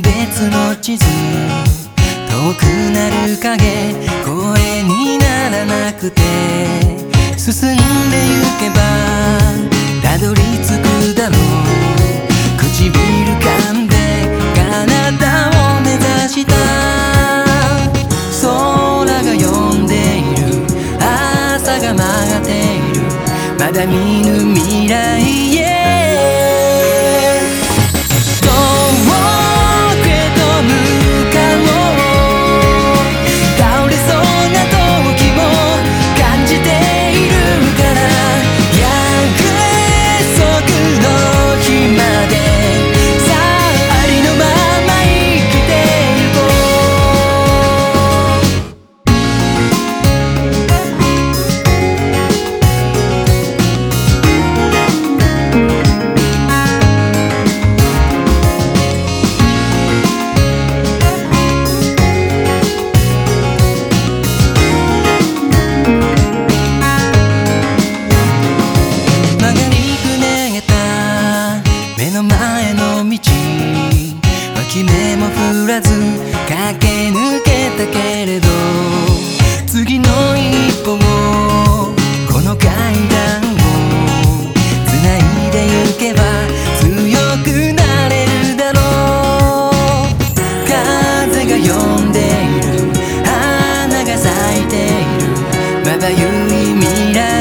別々の地図遠くなる影声にならなくて進んでゆけばたどり着くだろう唇噛んでカナダを目指した空が呼んでいる朝が曲がっているまだ見ぬ未来へ目も振らず駆け抜けたけれど次の一歩をこの階段を繋いでゆけば強くなれるだろう風が呼んでいる花が咲いているまばゆい未来